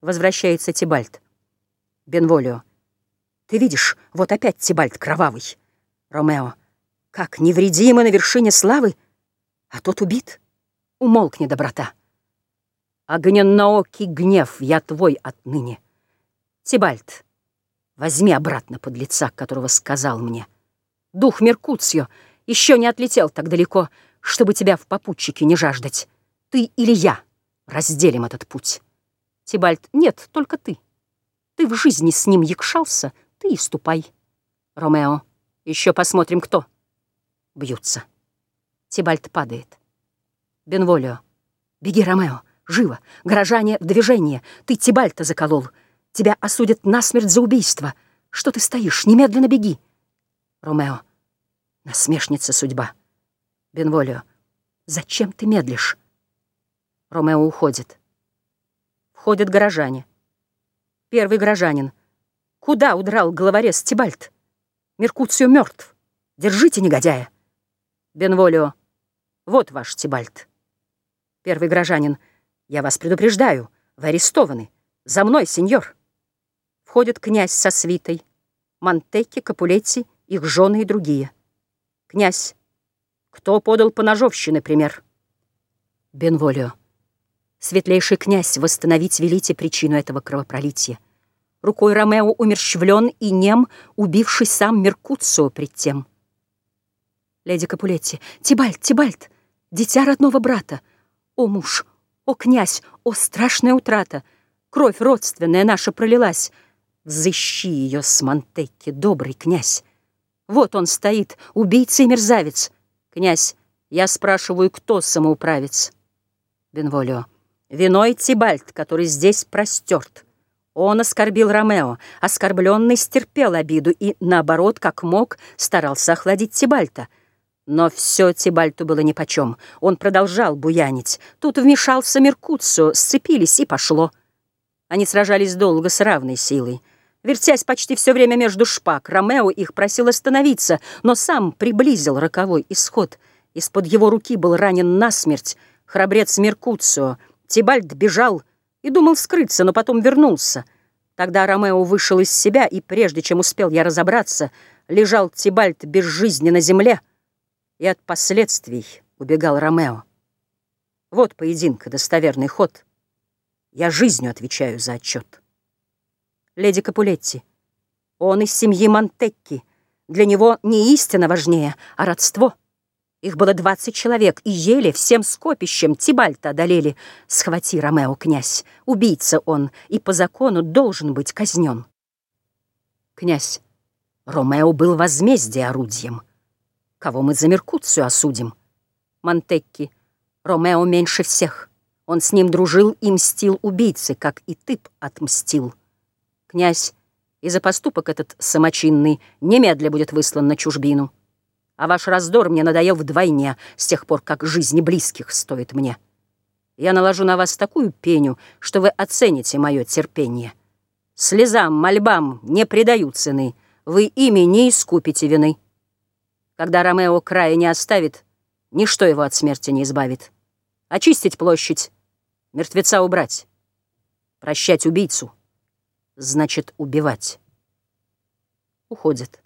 Возвращается Тибальт. Бенволио. Ты видишь, вот опять Тибальт кровавый. Ромео. Как невредимый на вершине славы, а тот убит. Умолкни, доброта. Огненноокий гнев, я твой отныне. Тибальт, возьми обратно под лица, которого сказал мне. Дух Меркуцио еще не отлетел так далеко, чтобы тебя в попутчике не жаждать. Ты или я разделим этот путь. Тибальт, нет, только ты. Ты в жизни с ним якшался, ты и ступай. Ромео, еще посмотрим, кто. Бьются. Тибальт падает. Бенволио, беги, Ромео, живо. Горожане в движение. Ты Тибальта заколол. Тебя осудят насмерть за убийство. Что ты стоишь? Немедленно беги. Ромео, насмешница судьба. Бенволио, зачем ты медлишь? Ромео уходит. Входят горожане. Первый горожанин. Куда удрал главорез Тибальт? Меркуцио мертв. Держите негодяя. Бенволио. Вот ваш Тибальт. Первый горожанин. Я вас предупреждаю. Вы арестованы. За мной, сеньор. Входит князь со свитой. Монтекки, Капулетти, их жены и другие. Князь. Кто подал по ножовщине пример? Бенволио. Светлейший князь, восстановить велите причину этого кровопролития. Рукой Ромео умерщвлен и нем, убивший сам Меркуцио пред тем. Леди Капулетти, Тибальт, Тибальт, дитя родного брата. О муж, о князь, о страшная утрата! Кровь родственная наша пролилась. Взыщи ее с Монтекки, добрый князь. Вот он стоит, убийца и мерзавец. Князь, я спрашиваю, кто самоуправец? Бенволио. Виной Тибальт, который здесь простерт. Он оскорбил Ромео, оскорбленный стерпел обиду и, наоборот, как мог, старался охладить Тибальта. Но все Тибальту было нипочем. Он продолжал буянить. Тут вмешался Меркуцио, сцепились и пошло. Они сражались долго с равной силой. Вертясь почти все время между шпаг, Ромео их просил остановиться, но сам приблизил роковой исход. Из-под его руки был ранен насмерть храбрец Меркуцио — Тибальд бежал и думал скрыться, но потом вернулся. Тогда Ромео вышел из себя, и прежде чем успел я разобраться, лежал Тибальд безжизненно на земле, и от последствий убегал Ромео. Вот поединка, достоверный ход. Я жизнью отвечаю за отчет. Леди Капулетти, он из семьи Монтекки. Для него не истина важнее, а родство — их было двадцать человек, и еле всем скопищем Тибальта одолели. Схвати, Ромео, князь, убийца он, и по закону должен быть казнен. Князь, Ромео был возмездие орудием. Кого мы за Меркуцию осудим? Монтекки, Ромео меньше всех. Он с ним дружил и мстил убийце, как и ты отмстил. Князь, и за поступок этот самочинный немедля будет выслан на чужбину а ваш раздор мне надоел вдвойне с тех пор, как жизни близких стоит мне. Я наложу на вас такую пеню, что вы оцените мое терпение. Слезам, мольбам не придают цены, вы ими не искупите вины. Когда Ромео края не оставит, ничто его от смерти не избавит. Очистить площадь, мертвеца убрать, прощать убийцу, значит убивать. Уходит.